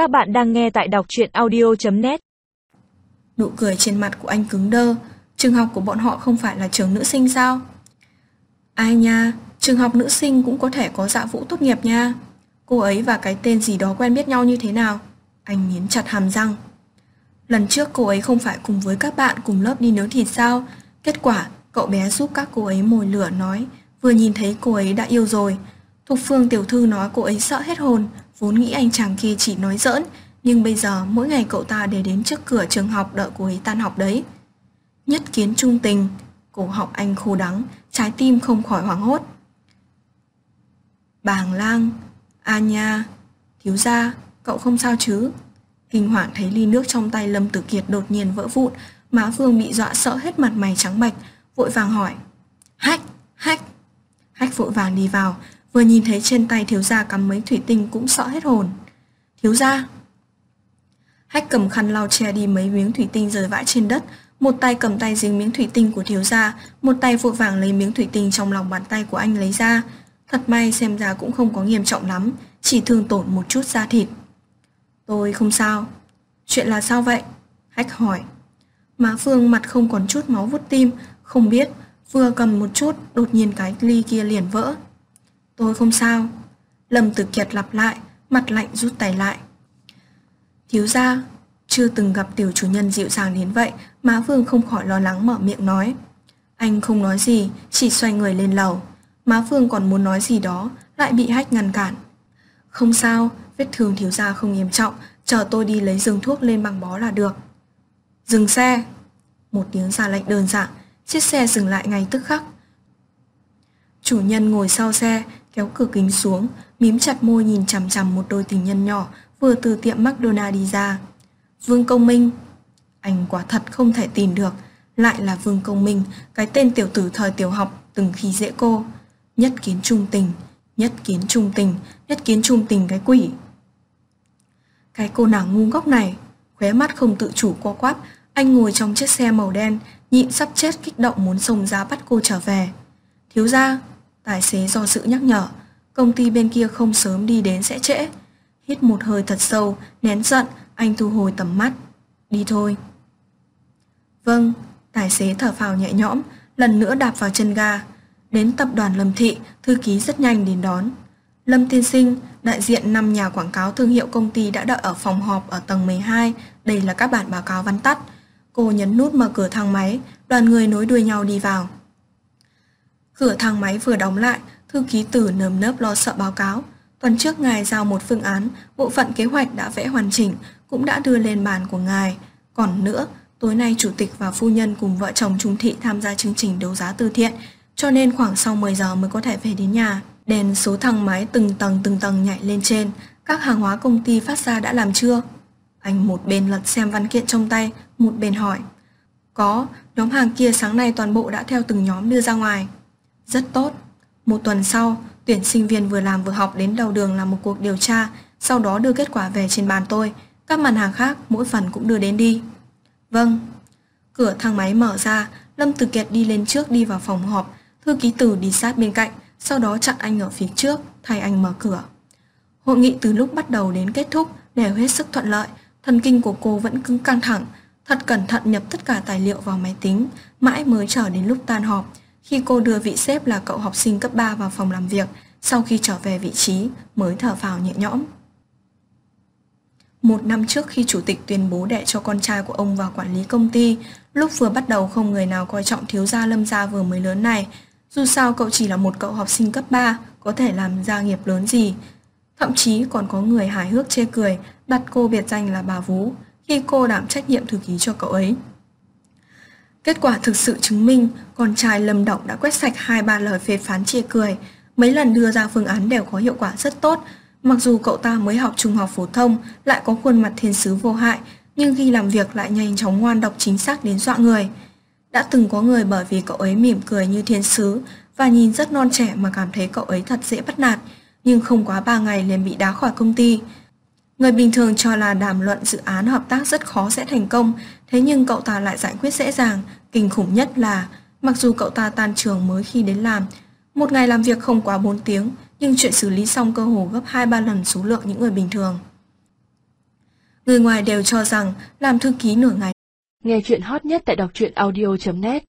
Các bạn đang nghe tại đọc truyện audio.net Nụ cười trên mặt của anh cứng đơ Trường học của bọn họ không phải là trường nữ sinh sao? Ai nha, trường học nữ sinh cũng có thể có dạ vũ tốt nghiệp nha Cô ấy và cái tên gì đó quen biết nhau như thế nào? Anh miến chặt hàm răng Lần trước cô ấy không phải cùng với các bạn cùng lớp đi nấu thịt sao? Kết quả, cậu bé giúp các cô ấy mồi lửa nói Vừa nhìn thấy cô ấy đã yêu rồi Thục phương tiểu thư nói cô ấy sợ hết hồn Vốn nghĩ anh chàng kia chỉ nói giỡn Nhưng bây giờ mỗi ngày cậu ta đều đến trước cửa trường học đợi cô ấy tan học đấy. Nhất kiến trung tình Cổ họng anh khô đắng Trái tim không khỏi hoảng hốt. Bàng lang A nha Thiếu gia Cậu không sao chứ? Kinh hoàng thấy ly nước trong tay Lâm Tử Kiệt đột nhiên vỡ vụn Má Phương bị dọa sợ hết mặt mày trắng bạch Vội vàng hỏi. Hách, hách. Hách vội vàng đi vào Vừa nhìn thấy trên tay thiếu gia cắm mấy thủy tinh cũng sợ hết hồn. Thiếu gia. Hách cầm khăn lau che đi mấy miếng thủy tinh rơi vãi trên đất. Một tay cầm tay dính miếng thủy tinh của thiếu gia, Một tay vội vàng lấy miếng thủy tinh trong lòng bàn tay của anh lấy ra. Thật may xem ra cũng không có nghiêm trọng lắm, Chỉ thương tổn một chút da thịt. Tôi không sao. Chuyện là sao vậy? Hách hỏi. Má Phương mặt không còn chút máu vút tim, Không biết. Vừa cầm một chút, Đột nhiên cái ly kia liền vỡ. Tôi không sao. Lâm Tử Kiệt lặp lại, Mặt lạnh rút tay lại. Thiếu ra Chưa từng gặp tiểu chủ nhân dịu dàng đến vậy Má Phương không khỏi lo lắng mở miệng nói. Anh không nói gì, Chỉ xoay người lên lầu. Má Phương còn muốn nói gì đó, Lại bị hách ngăn cản. Không sao, Vết thương thiếu ra không nghiêm trọng, Chờ tôi đi lấy giường thuốc lên bằng bó là được. Dừng xe. Một tiếng ra lệnh đơn giản, Chiếc xe dừng lại ngay tức khắc. Chủ nhân ngồi sau xe kéo cửa kính xuống, mím chặt môi nhìn chằm chằm một đôi tình nhân nhỏ vừa từ tiệm McDonald đi ra. Vương Công Minh Anh quả thật không thể tin được, lại là Vương Công Minh, cái tên tiểu tử thời tiểu học từng khi dễ cô. Nhất kiến trung tình, nhất kiến trung tình, nhất kiến trung tình cái quỷ. Cái cô nàng ngu ngốc này, khóe mắt không tự chủ qua quáp anh ngồi trong chiếc xe màu đen, nhịn sắp chết kích động muốn xông ra bắt cô trở về. Thiếu ra, Tài xế do sự nhắc nhở, công ty bên kia không sớm đi đến sẽ trễ. Hít một hơi thật sâu, nén giận, anh thu hồi tầm mắt. Đi thôi. Vâng, tài xế thở phào nhẹ nhõm, lần nữa đạp vào chân ga. Đến tập đoàn Lâm Thị, thư ký rất nhanh đến đón. Lâm thiên Sinh, đại diện 5 nhà quảng cáo thương hiệu công ty đã đợi ở phòng họp ở tầng 12. Đây là các bản báo cáo văn tắt. Cô nhấn nút mở cửa thang máy, đoàn người nối đuôi nhau đi vào. Cửa thang máy vừa đóng lại, thư ký tử nơm nớp lo sợ báo cáo. Tuần trước ngài giao một phương án, bộ phận kế hoạch đã vẽ hoàn chỉnh, cũng đã đưa lên bàn của ngài. Còn nữa, tối nay chủ tịch và phu nhân cùng vợ chồng Trung Thị tham gia chương trình đấu giá từ thiện, cho nên khoảng sau 10 giờ mới có thể về đến nhà. Đèn số thang máy từng tầng từng tầng nhảy lên trên, các hàng hóa công ty phát ra đã làm chưa? Anh một bên lật xem văn kiện trong tay, một bên hỏi. Có, nhóm hàng kia sáng nay toàn bộ đã theo từng nhóm đưa ra ngoài. Rất tốt. Một tuần sau, tuyển sinh viên vừa làm vừa học đến đầu đường làm một cuộc điều tra, sau đó đưa kết quả về trên bàn tôi. Các mặt hàng khác mỗi phần cũng đưa đến đi. Vâng. Cửa thang máy mở ra, Lâm Tử Kiệt đi lên trước đi vào phòng họp, thư ký tử đi sát bên cạnh, sau đó chặn anh ở phía trước, thay anh mở cửa. Hội nghị từ lúc bắt đầu đến kết thúc đều hết sức thuận lợi, thần kinh của cô vẫn cứng căng thẳng, thật cẩn thận nhập tất cả tài liệu vào máy tính, mãi mới chờ đến lúc tan họp, khi cô đưa vị sếp là cậu học sinh cấp 3 vào phòng làm việc, sau khi trở về vị trí mới thở phào nhẹ nhõm. Một năm trước khi chủ tịch tuyên bố đệ cho con trai của ông vào quản lý công ty, lúc vừa bắt đầu không người nào coi trọng thiếu gia lâm gia vừa mới lớn này. Dù sao cậu chỉ là một cậu học sinh cấp 3, có thể làm gia nghiệp lớn gì. Thậm chí còn có người hài hước chê cười, đặt cô biệt danh là bà Vú, khi cô đảm trách nhiệm thư ký cho cậu ấy. Kết quả thực sự chứng minh con trai Lâm Động đã quét sạch hai ba lời phê phán chia cười. Mấy lần đưa ra phương án đều có hiệu quả rất tốt. Mặc dù cậu ta mới học trung học phổ thông, lại có khuôn mặt thiên sứ vô hại, nhưng khi làm việc lại nhanh chóng ngoan độc chính xác đến dọa người. Đã từng có người bởi vì cậu ấy mỉm cười như thiên sứ và nhìn rất non trẻ mà cảm thấy cậu ấy thật dễ bắt nạt, nhưng không quá 3 ngày liền bị đá khỏi công ty. Người bình thường cho là đàm luận dự án hợp tác rất khó sẽ thành công, thế nhưng cậu ta lại giải quyết dễ dàng. Kinh khủng nhất là, mặc dù cậu ta tan trường mới khi đến làm, một ngày làm việc không quá 4 tiếng, nhưng chuyện xử lý xong cơ hồ gấp 2-3 lần số lượng những người bình thường. Người ngoài đều cho rằng làm thư ký nửa ngày Nghe chuyện hot nhất tại đọc truyện audio.net